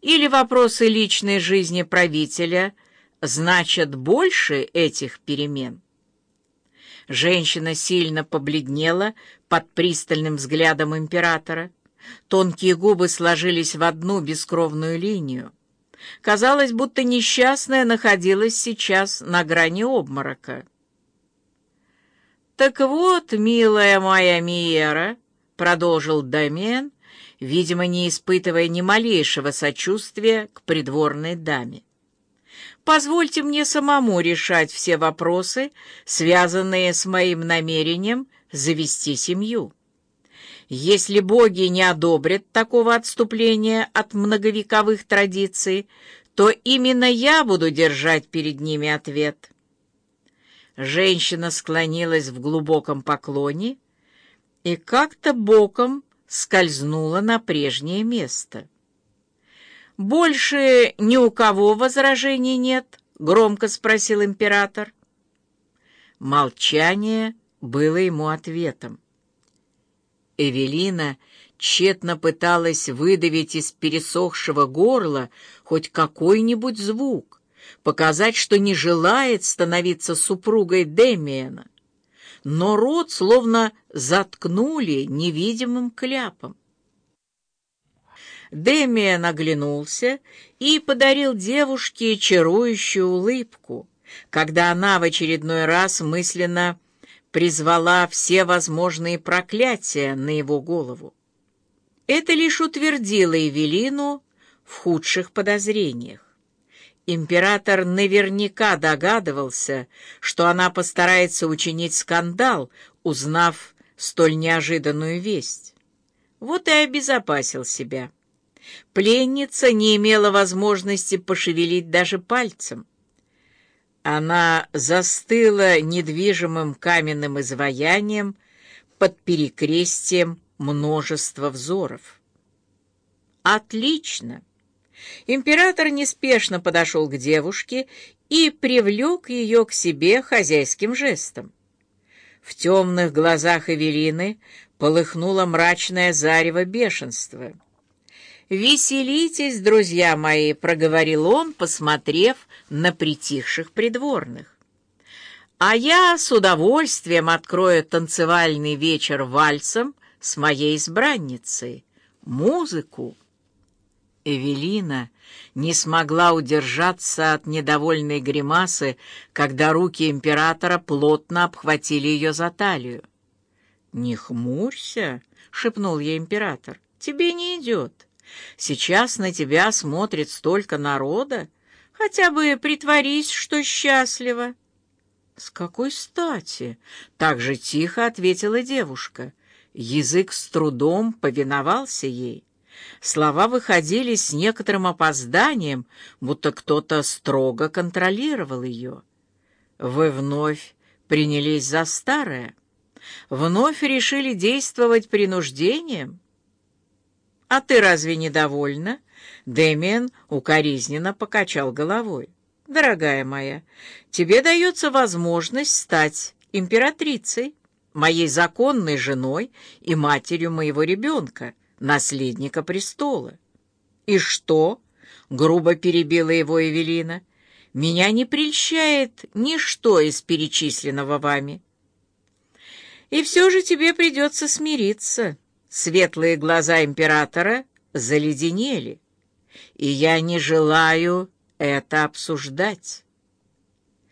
Или вопросы личной жизни правителя значат больше этих перемен? Женщина сильно побледнела под пристальным взглядом императора. Тонкие губы сложились в одну бескровную линию. Казалось, будто несчастная находилась сейчас на грани обморока. «Так вот, милая моя Миера», — продолжил Домен, видимо, не испытывая ни малейшего сочувствия к придворной даме. «Позвольте мне самому решать все вопросы, связанные с моим намерением завести семью». Если боги не одобрят такого отступления от многовековых традиций, то именно я буду держать перед ними ответ. Женщина склонилась в глубоком поклоне и как-то боком скользнула на прежнее место. «Больше ни у кого возражений нет?» — громко спросил император. Молчание было ему ответом. Эвелина тщетно пыталась выдавить из пересохшего горла хоть какой-нибудь звук, показать, что не желает становиться супругой Демиена. Но рот словно заткнули невидимым кляпом. Демиан оглянулся и подарил девушке чарующую улыбку, когда она в очередной раз мысленно призвала все возможные проклятия на его голову. Это лишь утвердило Эвелину в худших подозрениях. Император наверняка догадывался, что она постарается учинить скандал, узнав столь неожиданную весть. Вот и обезопасил себя. Пленница не имела возможности пошевелить даже пальцем. Она застыла недвижимым каменным изваянием под перекрестием множества взоров. «Отлично!» Император неспешно подошел к девушке и привлек ее к себе хозяйским жестом. В темных глазах Эвелины полыхнуло мрачное зарево бешенства — «Веселитесь, друзья мои», — проговорил он, посмотрев на притихших придворных. «А я с удовольствием открою танцевальный вечер вальсом с моей избранницей. Музыку». Эвелина не смогла удержаться от недовольной гримасы, когда руки императора плотно обхватили ее за талию. «Не хмурься», — шепнул ей император, — «тебе не идет». Сейчас на тебя смотрит столько народа. Хотя бы притворись, что счастлива. С какой стати? Так же тихо ответила девушка. Язык с трудом повиновался ей. Слова выходили с некоторым опозданием, будто кто-то строго контролировал ее. Вы вновь принялись за старое? Вновь решили действовать принуждением? «А ты разве недовольна?» Дэмиен укоризненно покачал головой. «Дорогая моя, тебе дается возможность стать императрицей, моей законной женой и матерью моего ребенка, наследника престола». «И что?» — грубо перебила его Эвелина. «Меня не прельщает ничто из перечисленного вами». «И все же тебе придется смириться». Светлые глаза императора заледенели, и я не желаю это обсуждать.